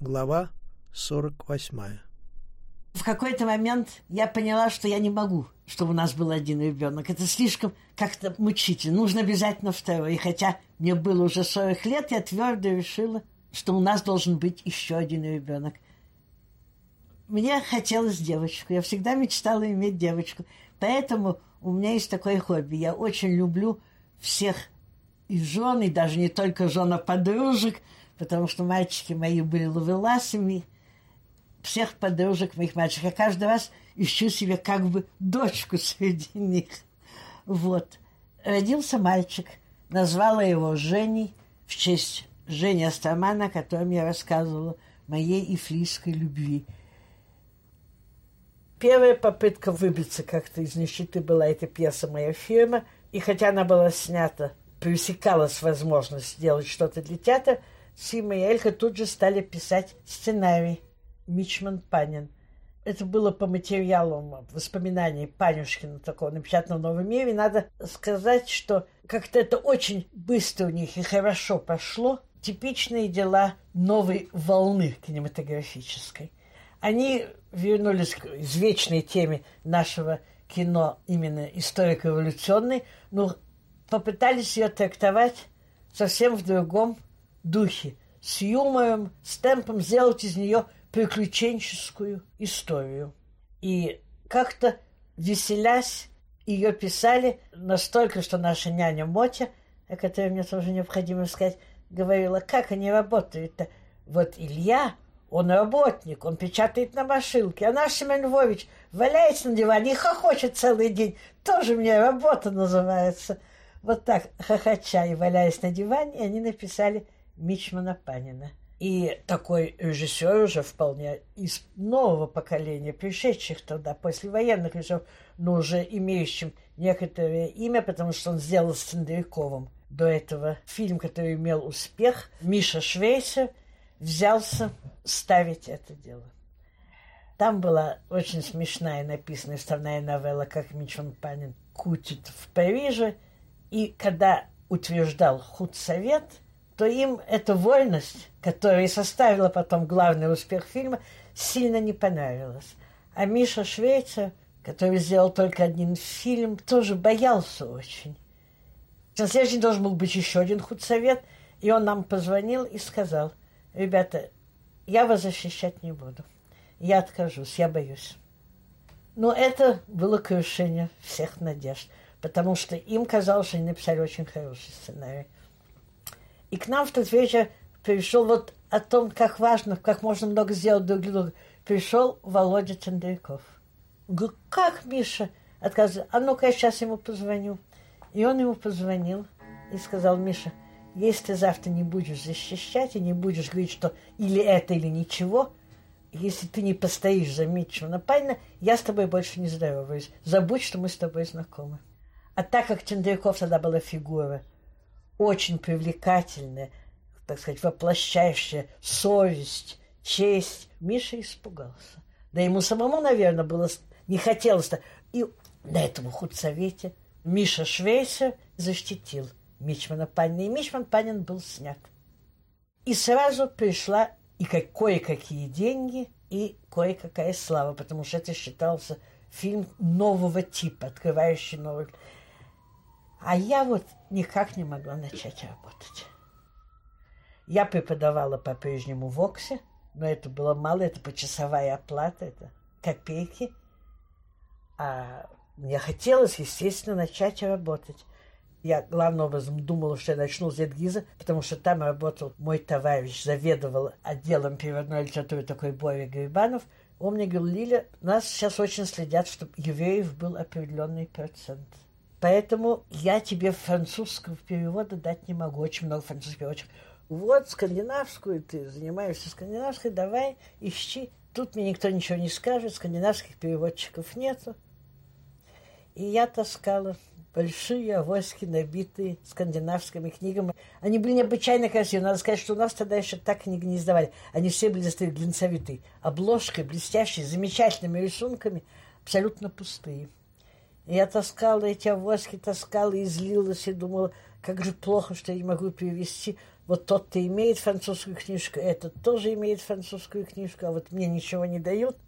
Глава 48. В какой-то момент я поняла, что я не могу, чтобы у нас был один ребенок. Это слишком как-то мучительно. Нужно обязательно второй. И хотя мне было уже 40 лет, я твердо решила, что у нас должен быть еще один ребенок. Мне хотелось девочку. Я всегда мечтала иметь девочку. Поэтому у меня есть такое хобби. Я очень люблю всех и жен, и даже не только жен, а подружек, потому что мальчики мои были ловеласами, всех подружек моих мальчиков. Я каждый раз ищу себе как бы дочку среди них. Вот. Родился мальчик. Назвала его Женей в честь Жени Астамана, о котором я рассказывала, моей ифлийской любви – Первая попытка выбиться как-то из нищеты была эта пьеса «Моя фирма». И хотя она была снята, пресекалась возможность сделать что-то для театра, Сима и Элька тут же стали писать сценарий Мичман Панин. Это было по материалам воспоминаний Панюшкина, такого напечатанного в «Новом мире». Надо сказать, что как-то это очень быстро у них и хорошо пошло. Типичные дела новой волны кинематографической. Они вернулись к извечной теме нашего кино, именно историко-эволюционной, но попытались ее трактовать совсем в другом духе, с юмором, с темпом сделать из нее приключенческую историю. И как-то веселясь, ее писали настолько, что наша няня Мотя, о которой мне тоже необходимо сказать, говорила, как они работают-то. Вот Илья, он работник, он печатает на машинке. А наш Семен Львович валяется на диване и хохочет целый день. Тоже мне работа называется. Вот так, хохоча и валяясь на диване, они написали Мичмана Панина. И такой режиссер уже вполне из нового поколения, пришедших тогда, после военных режиссеров, но уже имеющим некоторое имя, потому что он сделал с Цендряковым до этого фильм, который имел успех, Миша Швейцер – взялся ставить это дело. Там была очень смешная написанная вставная новелла, как Мичман Панин кутит в Париже. И когда утверждал худсовет, то им эта вольность, которая составила потом главный успех фильма, сильно не понравилась. А Миша Швейцер, который сделал только один фильм, тоже боялся очень. На следующий день должен был быть еще один худсовет, и он нам позвонил и сказал – ребята, я вас защищать не буду. Я откажусь, я боюсь. Но это было крушение всех надежд, потому что им казалось, что они написали очень хороший сценарий. И к нам в тот вечер пришел вот о том, как важно, как можно много сделать друг для друга. Пришел Володя Тендряков. Говорю, как, Миша? Отказывает. А ну-ка, я сейчас ему позвоню. И он ему позвонил и сказал, Миша, если ты завтра не будешь защищать и не будешь говорить, что или это, или ничего, если ты не постоишь за Митчмана Пайна, я с тобой больше не здороваюсь. Забудь, что мы с тобой знакомы. А так как Чендряков тогда была фигура очень привлекательная, так сказать, воплощающая совесть, честь, Миша испугался. Да ему самому, наверное, было не хотелось-то. И на этом худсовете Миша Швейцер защитил Мичмана Панина. И Мичман Панин был снят. И сразу пришла и кое-какие деньги, и кое-какая слава, потому что это считался фильм нового типа, открывающий новый... А я вот никак не могла начать работать. Я преподавала по-прежнему в Оксе, но это было мало, это почасовая оплата, это копейки. А мне хотелось, естественно, начать работать. Я главным образом думала, что я начну с Эдгиза, потому что там работал мой товарищ, заведовал отделом переводной литературы такой Боря Грибанов. Он мне говорил, Лиля, нас сейчас очень следят, чтобы евреев был определенный процент. Поэтому я тебе французского перевода дать не могу. Очень много французских переводчиков. Вот скандинавскую ты занимаешься скандинавской, давай ищи. Тут мне никто ничего не скажет, скандинавских переводчиков нету. И я таскала большие авоськи, набитые скандинавскими книгами. Они были необычайно красивые. Надо сказать, что у нас тогда еще так книги не издавали. Они все были глинцевитые. Обложкой, блестящие, замечательными рисунками, абсолютно пустые. Я таскала эти авоськи, таскала и злилась, и думала, как же плохо, что я не могу перевести. вот тот-то имеет французскую книжку, этот тоже имеет французскую книжку, а вот мне ничего не дают –